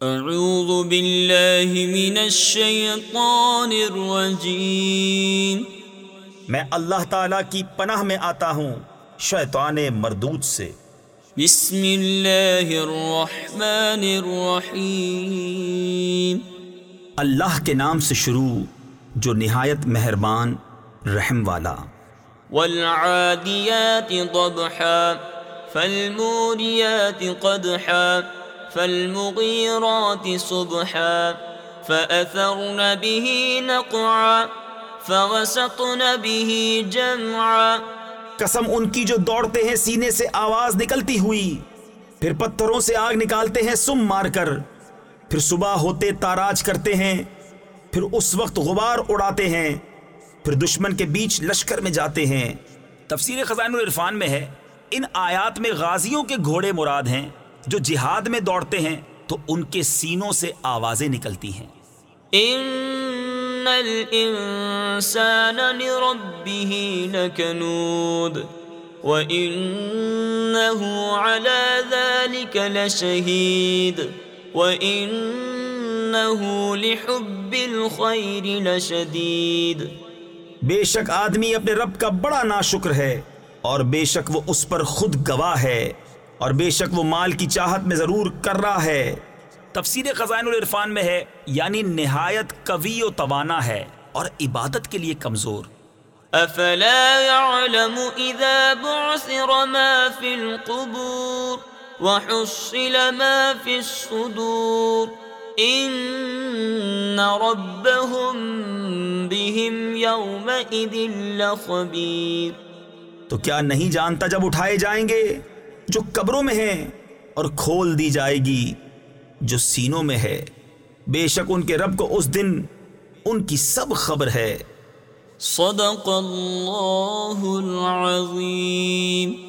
اعوذ باللہ من الشیطان الرجیم میں اللہ تعالی کی پناہ میں آتا ہوں شیطان مردود سے۔ بسم اللہ الرحمن الرحیم. اللہ کے نام سے شروع جو نہایت مہربان رحم والا۔ والعادیات ضبحا فالموریات قدحا۔ فالمغیرات صبحا، فأثرن به نقعا، فوسطن به جمعا. قسم ان کی جو دوڑتے ہیں سینے سے آواز نکلتی ہوئی، پھر پتھروں سے آگ نکالتے ہیں سم مار کر. پھر صبح ہوتے تاراج کرتے ہیں، پھر اس وقت غبار اڑاتے ہیں، پھر دشمن کے بیچ لشکر میں جاتے ہیں. تفسیر خزان العرفان میں ہے، ان آیات میں غازیوں کے گھوڑے مراد ہیں. جو جہاد میں دوڑتے ہیں تو ان کے سینوں سے آوازیں نکلتی ہیں۔ ان الانسان لربه لکنود وانه على ذلك لشهيد وانه لحب الخير لشديد بے شک آدمی اپنے رب کا بڑا ناشکر ہے اور بے شک وہ اس پر خود گواہ ہے۔ اور بے شک وہ مال کی چاہت میں ضرور کر رہا ہے۔ تفسیر خزائن العرفان میں ہے یعنی نہایت قوی و توانا ہے اور عبادت کے لیے کمزور۔ افلا يعلم اذا بعثر ما في القبور وحصل ما في الصدور۔ ان ربهم بهم يومئذ لخبير تو کیا نہیں جانتا جب اٹھائے جائیں گے؟ جو قبروں میں ہیں اور کھول دی جائے گی جو سینوں میں ہے۔ بے شک ان کے رب کو اس دن ان کی سب خبر ہے۔ صدق اللہ العظیم۔